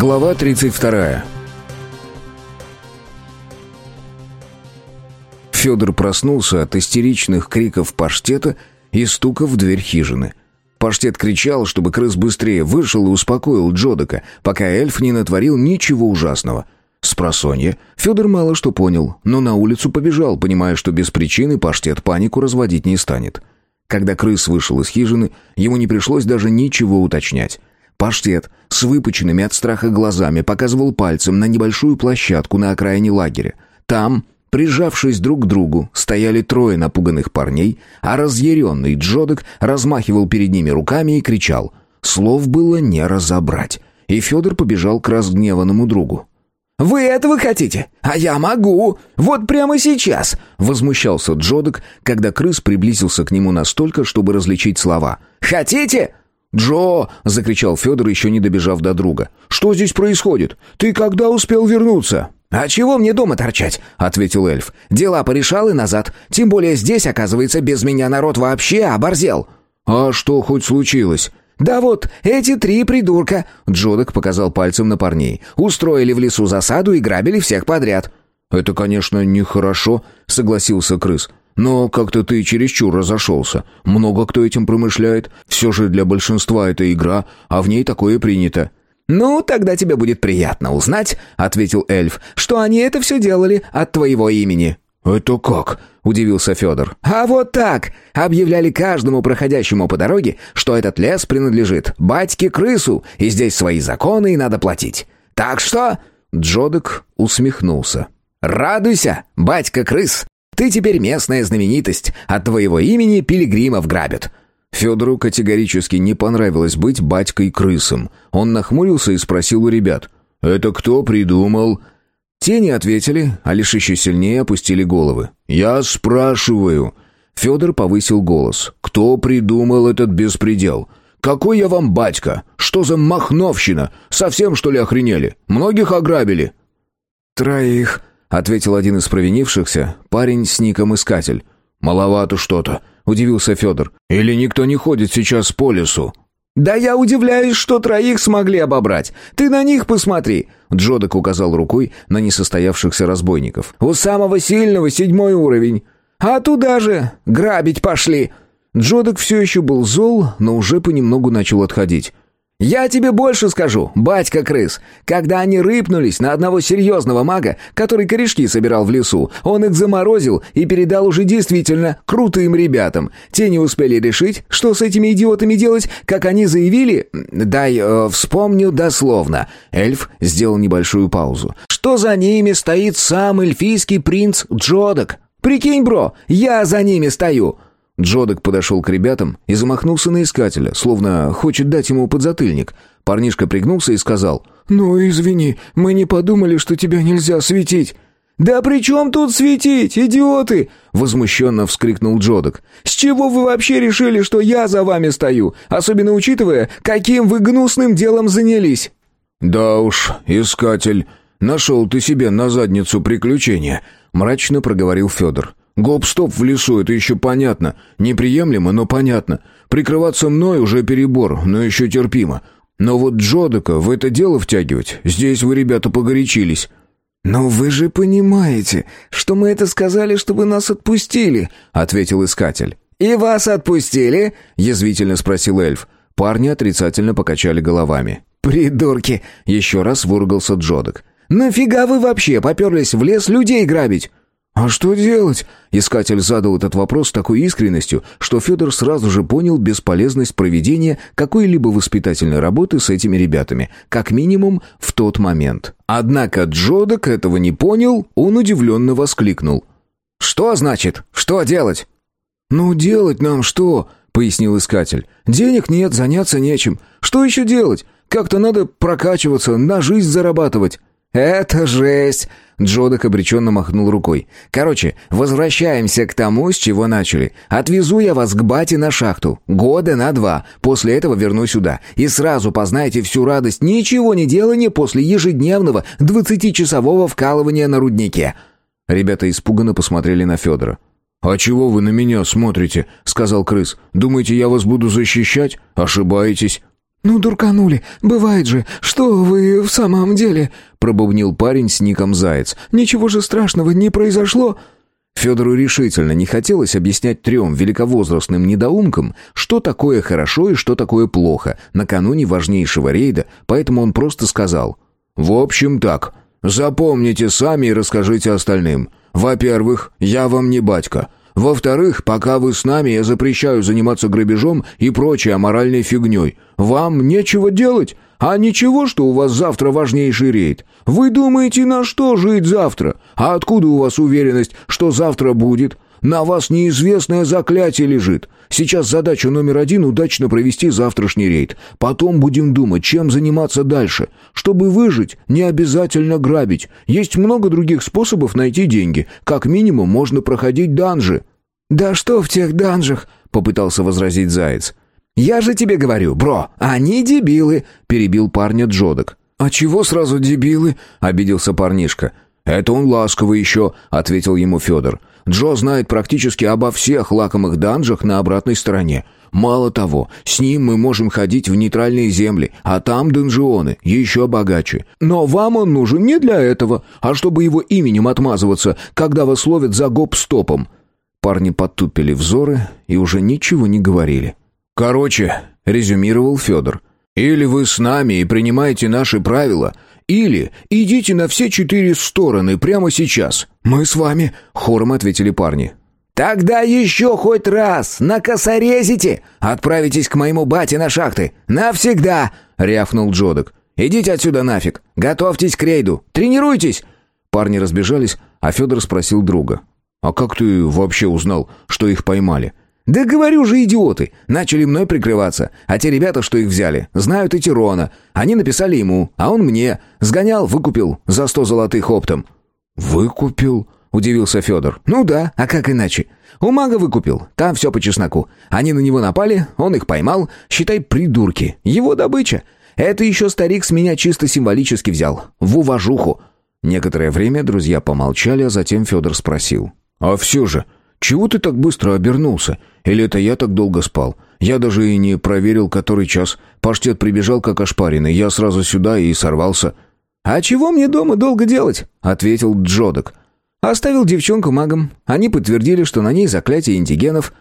Глава 32. Федор проснулся от истеричных криков паштета и стука в дверь хижины. Паштет кричал, чтобы крыс быстрее вышел и успокоил Джодока, пока эльф не натворил ничего ужасного. С просонья Федор мало что понял, но на улицу побежал, понимая, что без причины паштет панику разводить не станет. Когда крыс вышел из хижины, ему не пришлось даже ничего уточнять. Паштет с выпученными от страха глазами показывал пальцем на небольшую площадку на окраине лагеря. Там, прижавшись друг к другу, стояли трое напуганных парней, а разъяренный Джодок размахивал перед ними руками и кричал. Слов было не разобрать. И Федор побежал к разгневанному другу. «Вы этого хотите? А я могу! Вот прямо сейчас!» Возмущался Джодок, когда крыс приблизился к нему настолько, чтобы различить слова. «Хотите? «Джо!» — закричал Федор, еще не добежав до друга. «Что здесь происходит? Ты когда успел вернуться?» «А чего мне дома торчать?» — ответил эльф. «Дела порешал и назад. Тем более здесь, оказывается, без меня народ вообще оборзел». «А что хоть случилось?» «Да вот, эти три придурка!» — Джодок показал пальцем на парней. «Устроили в лесу засаду и грабили всех подряд». «Это, конечно, нехорошо», — согласился крыс. Но как-то ты чересчур разошелся. Много кто этим промышляет. Все же для большинства это игра, а в ней такое принято». «Ну, тогда тебе будет приятно узнать», — ответил эльф, «что они это все делали от твоего имени». «Это как?» — удивился Федор. «А вот так! Объявляли каждому проходящему по дороге, что этот лес принадлежит батьке-крысу, и здесь свои законы и надо платить. Так что...» Джодек усмехнулся. «Радуйся, батька-крыс! Ты теперь местная знаменитость. От твоего имени пилигримов грабят». Федору категорически не понравилось быть батькой-крысом. Он нахмурился и спросил у ребят. «Это кто придумал?» Те не ответили, а лишь еще сильнее опустили головы. «Я спрашиваю». Федор повысил голос. «Кто придумал этот беспредел? Какой я вам батька? Что за махновщина? Совсем, что ли, охренели? Многих ограбили?» «Троих», ответил один из провинившихся, парень с ником Искатель. «Маловато что-то», — удивился Федор. «Или никто не ходит сейчас по лесу?» «Да я удивляюсь, что троих смогли обобрать. Ты на них посмотри!» Джодок указал рукой на несостоявшихся разбойников. «У самого сильного седьмой уровень. А туда же грабить пошли!» Джодок все еще был зол, но уже понемногу начал отходить. «Я тебе больше скажу, батька-крыс. Когда они рыпнулись на одного серьезного мага, который корешки собирал в лесу, он их заморозил и передал уже действительно крутым ребятам. Те не успели решить, что с этими идиотами делать, как они заявили... Дай э, вспомню дословно». Эльф сделал небольшую паузу. «Что за ними стоит сам эльфийский принц Джодок? Прикинь, бро, я за ними стою!» Джодок подошел к ребятам и замахнулся на искателя, словно хочет дать ему подзатыльник. Парнишка пригнулся и сказал, «Ну, извини, мы не подумали, что тебя нельзя светить». «Да при чем тут светить, идиоты?» — возмущенно вскрикнул Джодок. «С чего вы вообще решили, что я за вами стою, особенно учитывая, каким вы гнусным делом занялись?» «Да уж, искатель, нашел ты себе на задницу приключения», — мрачно проговорил Федор. Гоп-стоп в лесу, это еще понятно. Неприемлемо, но понятно. Прикрываться мной уже перебор, но еще терпимо. Но вот Джодока в это дело втягивать, здесь вы, ребята, погорячились». «Но вы же понимаете, что мы это сказали, чтобы нас отпустили», — ответил искатель. «И вас отпустили?» — язвительно спросил эльф. Парни отрицательно покачали головами. «Придурки!» — еще раз выругался Джодок. «Нафига вы вообще поперлись в лес людей грабить? «А что делать?» Искатель задал этот вопрос с такой искренностью, что Федор сразу же понял бесполезность проведения какой-либо воспитательной работы с этими ребятами, как минимум в тот момент. Однако Джодок этого не понял, он удивленно воскликнул. «Что значит? Что делать?» «Ну, делать нам что?» — пояснил искатель. «Денег нет, заняться нечем. Что еще делать? Как-то надо прокачиваться, на жизнь зарабатывать». «Это жесть!» Джодок обреченно махнул рукой. «Короче, возвращаемся к тому, с чего начали. Отвезу я вас к бате на шахту. Года на два. После этого верну сюда. И сразу познаете всю радость ничего не делания после ежедневного двадцатичасового вкалывания на руднике». Ребята испуганно посмотрели на Федора. «А чего вы на меня смотрите?» — сказал крыс. «Думаете, я вас буду защищать? Ошибаетесь». «Ну, дурканули, бывает же. Что вы в самом деле?» пробубнил парень с ником Заяц. «Ничего же страшного не произошло!» Федору решительно не хотелось объяснять трем великовозрастным недоумкам, что такое хорошо и что такое плохо, накануне важнейшего рейда, поэтому он просто сказал «В общем так, запомните сами и расскажите остальным. Во-первых, я вам не батька. Во-вторых, пока вы с нами, я запрещаю заниматься грабежом и прочей аморальной фигней. Вам нечего делать, а ничего, что у вас завтра важнейший рейд. Вы думаете, на что жить завтра? А откуда у вас уверенность, что завтра будет? На вас неизвестное заклятие лежит. Сейчас задача номер один — удачно провести завтрашний рейд. Потом будем думать, чем заниматься дальше. Чтобы выжить, не обязательно грабить. Есть много других способов найти деньги. Как минимум, можно проходить данжи». «Да что в тех данжах?» — попытался возразить Заяц. «Я же тебе говорю, бро, они дебилы», — перебил парня Джодок. «А чего сразу дебилы?» — обиделся парнишка. «Это он ласковый еще», — ответил ему Федор. «Джо знает практически обо всех лакомых данжах на обратной стороне. Мало того, с ним мы можем ходить в нейтральные земли, а там донжионы, еще богаче. Но вам он нужен не для этого, а чтобы его именем отмазываться, когда вас ловят за гоп-стопом». Парни потупили взоры и уже ничего не говорили. «Короче», — резюмировал Федор, — «или вы с нами и принимаете наши правила, или идите на все четыре стороны прямо сейчас». «Мы с вами», — хором ответили парни. «Тогда еще хоть раз накосорезите! Отправитесь к моему бате на шахты! Навсегда!» — рявкнул Джодок. «Идите отсюда нафиг! Готовьтесь к рейду! Тренируйтесь!» Парни разбежались, а Федор спросил друга. «А как ты вообще узнал, что их поймали?» «Да говорю же, идиоты! Начали мной прикрываться. А те ребята, что их взяли, знают и Тирона. Они написали ему, а он мне. Сгонял, выкупил за сто золотых оптом». «Выкупил?» — удивился Федор. «Ну да, а как иначе? У мага выкупил, там все по чесноку. Они на него напали, он их поймал. Считай, придурки. Его добыча. Это еще старик с меня чисто символически взял. В уважуху». Некоторое время друзья помолчали, а затем Федор спросил. «А все же, чего ты так быстро обернулся? Или это я так долго спал? Я даже и не проверил, который час. Паштет прибежал как ошпаренный, я сразу сюда и сорвался». «А чего мне дома долго делать?» — ответил Джодок. «Оставил девчонку магом. Они подтвердили, что на ней заклятие интигенов.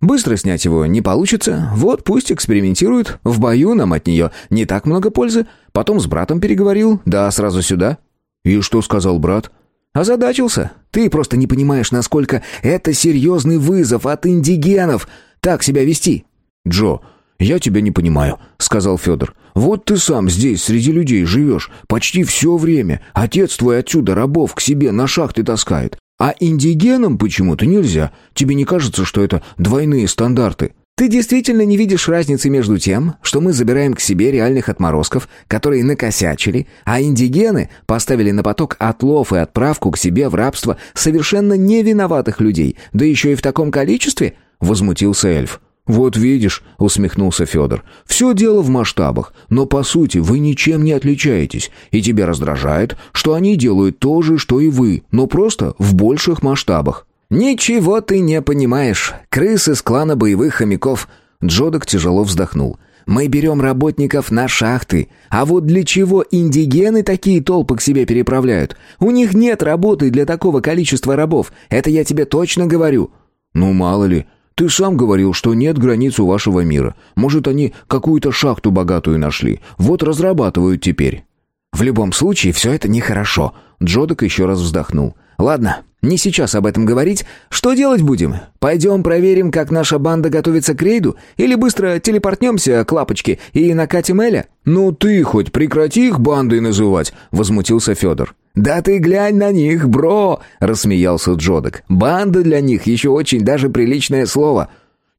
Быстро снять его не получится. Вот пусть экспериментируют. В бою нам от нее не так много пользы. Потом с братом переговорил. Да, сразу сюда». «И что сказал брат?» «Озадачился. Ты просто не понимаешь, насколько это серьезный вызов от индигенов. Так себя вести». «Джо, я тебя не понимаю», — сказал Федор. «Вот ты сам здесь, среди людей, живешь. Почти все время. Отец твой отсюда рабов к себе на шахты таскает. А индигенам почему-то нельзя. Тебе не кажется, что это двойные стандарты?» Ты действительно не видишь разницы между тем, что мы забираем к себе реальных отморозков, которые накосячили, а индигены поставили на поток отлов и отправку к себе в рабство совершенно невиноватых людей, да еще и в таком количестве?» — возмутился эльф. «Вот видишь», — усмехнулся Федор, — «все дело в масштабах, но по сути вы ничем не отличаетесь, и тебя раздражает, что они делают то же, что и вы, но просто в больших масштабах». «Ничего ты не понимаешь. Крысы из клана боевых хомяков». Джодок тяжело вздохнул. «Мы берем работников на шахты. А вот для чего индигены такие толпы к себе переправляют? У них нет работы для такого количества рабов. Это я тебе точно говорю». «Ну, мало ли. Ты сам говорил, что нет границ у вашего мира. Может, они какую-то шахту богатую нашли. Вот разрабатывают теперь». «В любом случае, все это нехорошо». Джодок еще раз вздохнул. «Ладно, не сейчас об этом говорить. Что делать будем? Пойдем проверим, как наша банда готовится к рейду? Или быстро телепортнемся к лапочке и накатим Эля?» «Ну ты хоть прекрати их бандой называть», — возмутился Федор. «Да ты глянь на них, бро!» — рассмеялся Джодок. «Банда для них еще очень даже приличное слово».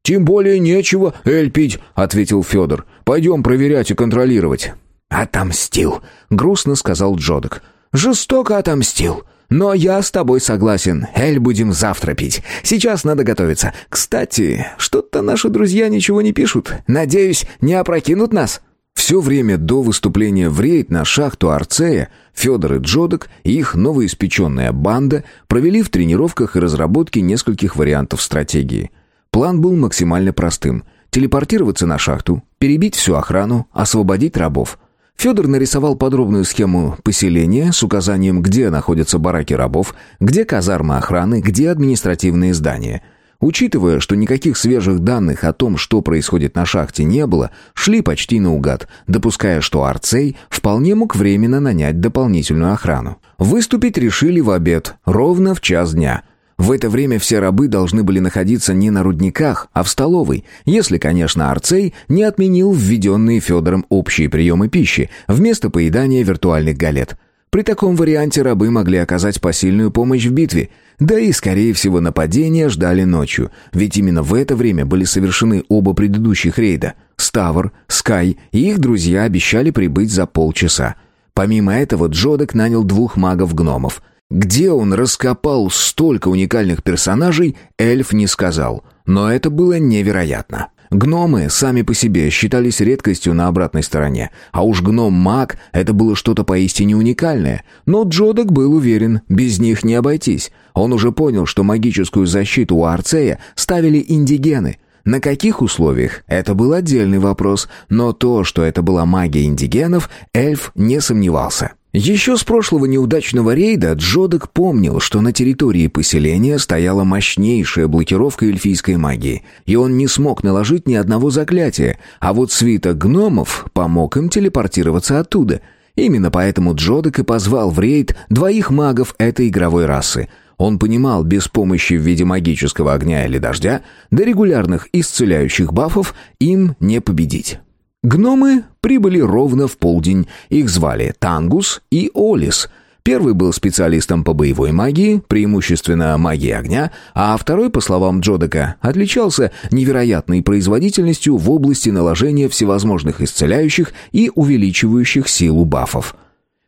«Тем более нечего эль пить», — ответил Федор. «Пойдем проверять и контролировать». «Отомстил», — грустно сказал Джодок. «Жестоко отомстил». Но я с тобой согласен. Эль будем завтра пить. Сейчас надо готовиться. Кстати, что-то наши друзья ничего не пишут. Надеюсь, не опрокинут нас». Все время до выступления в рейд на шахту Арцея Федор и Джодок и их новоиспеченная банда провели в тренировках и разработке нескольких вариантов стратегии. План был максимально простым. телепортироваться на шахту, перебить всю охрану, освободить рабов. Федор нарисовал подробную схему поселения с указанием, где находятся бараки рабов, где казармы охраны, где административные здания – Учитывая, что никаких свежих данных о том, что происходит на шахте, не было, шли почти наугад, допуская, что Арцей вполне мог временно нанять дополнительную охрану. Выступить решили в обед, ровно в час дня. В это время все рабы должны были находиться не на рудниках, а в столовой, если, конечно, Арцей не отменил введенные Федором общие приемы пищи вместо поедания виртуальных галет. При таком варианте рабы могли оказать посильную помощь в битве – да и, скорее всего, нападения ждали ночью, ведь именно в это время были совершены оба предыдущих рейда. Ставр, Скай и их друзья обещали прибыть за полчаса. Помимо этого, Джодок нанял двух магов-гномов. Где он раскопал столько уникальных персонажей, эльф не сказал, но это было невероятно. Гномы сами по себе считались редкостью на обратной стороне, а уж гном-маг — это было что-то поистине уникальное. Но Джодок был уверен, без них не обойтись. Он уже понял, что магическую защиту у Арцея ставили индигены. На каких условиях? Это был отдельный вопрос, но то, что это была магия индигенов, эльф не сомневался. Еще с прошлого неудачного рейда Джодок помнил, что на территории поселения стояла мощнейшая блокировка эльфийской магии, и он не смог наложить ни одного заклятия, а вот свиток гномов помог им телепортироваться оттуда. Именно поэтому Джодок и позвал в рейд двоих магов этой игровой расы. Он понимал, без помощи в виде магического огня или дождя, до регулярных исцеляющих бафов им не победить. Гномы прибыли ровно в полдень. Их звали Тангус и Олис. Первый был специалистом по боевой магии, преимущественно магии огня, а второй, по словам Джодека, отличался невероятной производительностью в области наложения всевозможных исцеляющих и увеличивающих силу бафов.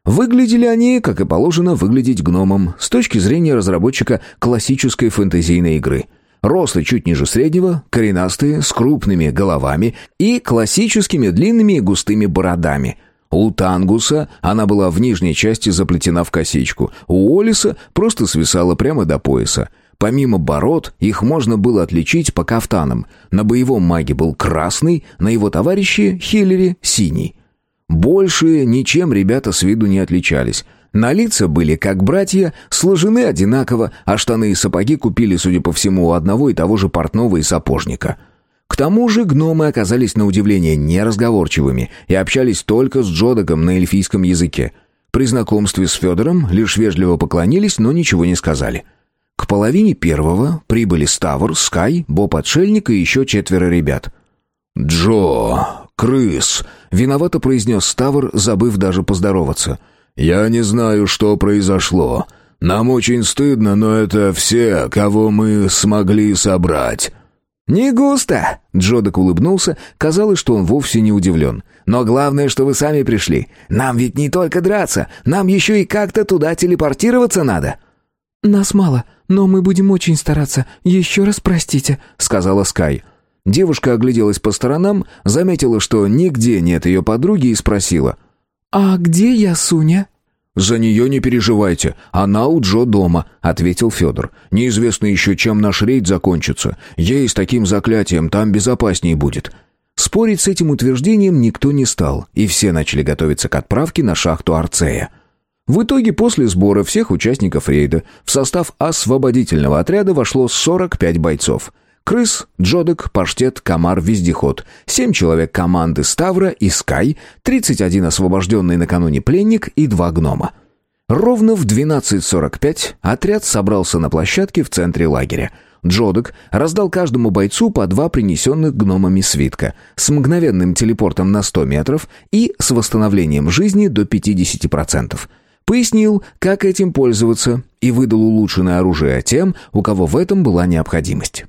Выглядели они, как и положено выглядеть гномом, с точки зрения разработчика классической фэнтезийной игры – Рослые чуть ниже среднего, коренастые, с крупными головами и классическими длинными и густыми бородами. У Тангуса она была в нижней части заплетена в косичку, у Олиса просто свисала прямо до пояса. Помимо бород, их можно было отличить по кафтанам. На боевом маге был красный, на его товарище Хиллере синий. Больше ничем ребята с виду не отличались – на лица были как братья, сложены одинаково, а штаны и сапоги купили, судя по всему, у одного и того же портного и сапожника. К тому же гномы оказались на удивление неразговорчивыми и общались только с Джодоком на эльфийском языке. При знакомстве с Федором лишь вежливо поклонились, но ничего не сказали. К половине первого прибыли Ставр, Скай, Боб-отшельник и еще четверо ребят. «Джо, крыс!» — виновато произнес Ставр, забыв даже поздороваться — «Я не знаю, что произошло. Нам очень стыдно, но это все, кого мы смогли собрать». «Не густо!» — Джодок улыбнулся. Казалось, что он вовсе не удивлен. «Но главное, что вы сами пришли. Нам ведь не только драться, нам еще и как-то туда телепортироваться надо». «Нас мало, но мы будем очень стараться. Еще раз простите», — сказала Скай. Девушка огляделась по сторонам, заметила, что нигде нет ее подруги и спросила. «А где я, Суня?» «За нее не переживайте, она у Джо дома», — ответил Федор. «Неизвестно еще, чем наш рейд закончится. Ей с таким заклятием там безопаснее будет». Спорить с этим утверждением никто не стал, и все начали готовиться к отправке на шахту Арцея. В итоге после сбора всех участников рейда в состав освободительного отряда вошло 45 бойцов. Крыс, Джодек, Паштет, Комар, Вездеход. Семь человек команды Ставра и Скай, 31 освобожденный накануне пленник и два гнома. Ровно в 12.45 отряд собрался на площадке в центре лагеря. Джодек раздал каждому бойцу по два принесенных гномами свитка с мгновенным телепортом на 100 метров и с восстановлением жизни до 50%. Пояснил, как этим пользоваться, и выдал улучшенное оружие тем, у кого в этом была необходимость.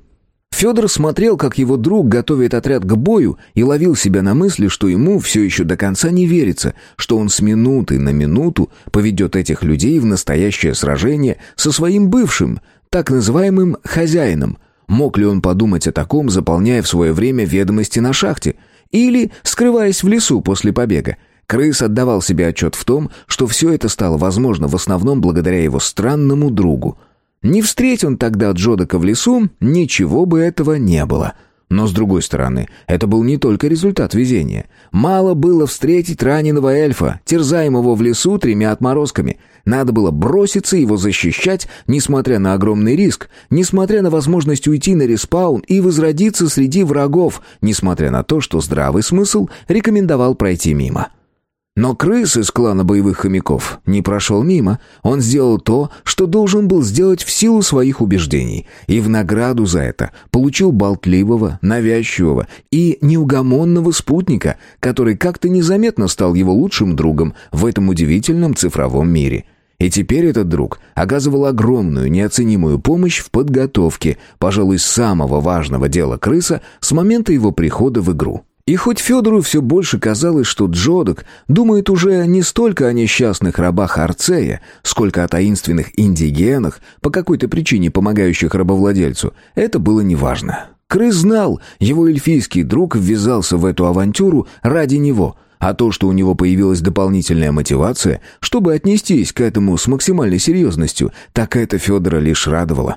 Федор смотрел, как его друг готовит отряд к бою, и ловил себя на мысли, что ему все еще до конца не верится, что он с минуты на минуту поведет этих людей в настоящее сражение со своим бывшим, так называемым «хозяином». Мог ли он подумать о таком, заполняя в свое время ведомости на шахте? Или скрываясь в лесу после побега? Крыс отдавал себе отчет в том, что все это стало возможно в основном благодаря его странному другу – не встреть он тогда Джодака в лесу, ничего бы этого не было. Но, с другой стороны, это был не только результат везения. Мало было встретить раненого эльфа, терзаемого в лесу тремя отморозками. Надо было броситься его защищать, несмотря на огромный риск, несмотря на возможность уйти на респаун и возродиться среди врагов, несмотря на то, что здравый смысл рекомендовал пройти мимо. Но крыс из клана боевых хомяков не прошел мимо. Он сделал то, что должен был сделать в силу своих убеждений. И в награду за это получил болтливого, навязчивого и неугомонного спутника, который как-то незаметно стал его лучшим другом в этом удивительном цифровом мире. И теперь этот друг оказывал огромную, неоценимую помощь в подготовке, пожалуй, самого важного дела крыса с момента его прихода в игру. И хоть Федору все больше казалось, что Джодок думает уже не столько о несчастных рабах Арцея, сколько о таинственных индигенах, по какой-то причине помогающих рабовладельцу, это было неважно. Крыс знал, его эльфийский друг ввязался в эту авантюру ради него, а то, что у него появилась дополнительная мотивация, чтобы отнестись к этому с максимальной серьезностью, так это Федора лишь радовало.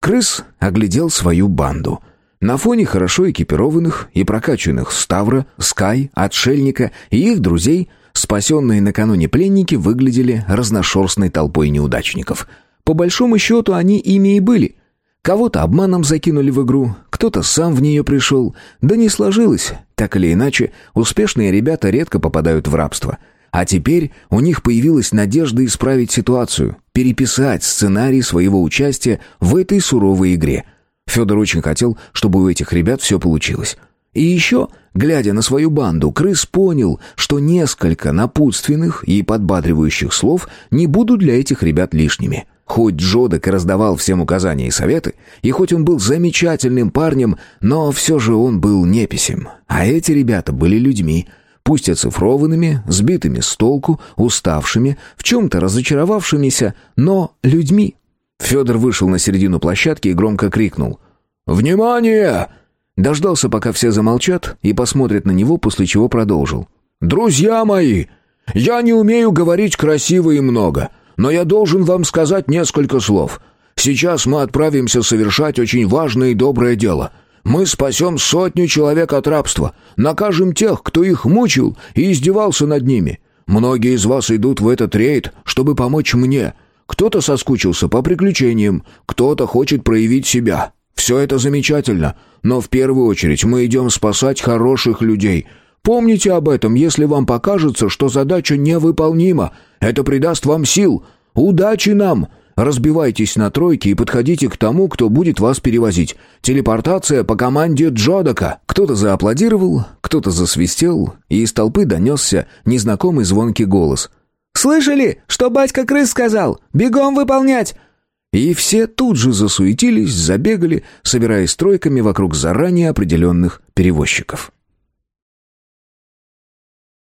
Крыс оглядел свою банду — на фоне хорошо экипированных и прокачанных Ставра, Скай, Отшельника и их друзей спасенные накануне пленники выглядели разношерстной толпой неудачников. По большому счету они ими и были. Кого-то обманом закинули в игру, кто-то сам в нее пришел. Да не сложилось. Так или иначе, успешные ребята редко попадают в рабство. А теперь у них появилась надежда исправить ситуацию, переписать сценарий своего участия в этой суровой игре – Федор очень хотел, чтобы у этих ребят все получилось. И еще, глядя на свою банду, крыс понял, что несколько напутственных и подбадривающих слов не будут для этих ребят лишними. Хоть Джодек и раздавал всем указания и советы, и хоть он был замечательным парнем, но все же он был неписем. А эти ребята были людьми, пусть оцифрованными, сбитыми с толку, уставшими, в чем-то разочаровавшимися, но людьми. Федор вышел на середину площадки и громко крикнул. «Внимание!» Дождался, пока все замолчат, и посмотрят на него, после чего продолжил. «Друзья мои, я не умею говорить красиво и много, но я должен вам сказать несколько слов. Сейчас мы отправимся совершать очень важное и доброе дело. Мы спасем сотню человек от рабства, накажем тех, кто их мучил и издевался над ними. Многие из вас идут в этот рейд, чтобы помочь мне, кто-то соскучился по приключениям, кто-то хочет проявить себя. Все это замечательно, но в первую очередь мы идем спасать хороших людей. Помните об этом, если вам покажется, что задача невыполнима. Это придаст вам сил. Удачи нам! Разбивайтесь на тройки и подходите к тому, кто будет вас перевозить. Телепортация по команде Джодака. Кто-то зааплодировал, кто-то засвистел, и из толпы донесся незнакомый звонкий голос — «Слышали, что батька крыс сказал? Бегом выполнять!» И все тут же засуетились, забегали, собираясь стройками вокруг заранее определенных перевозчиков.